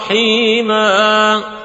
رحيما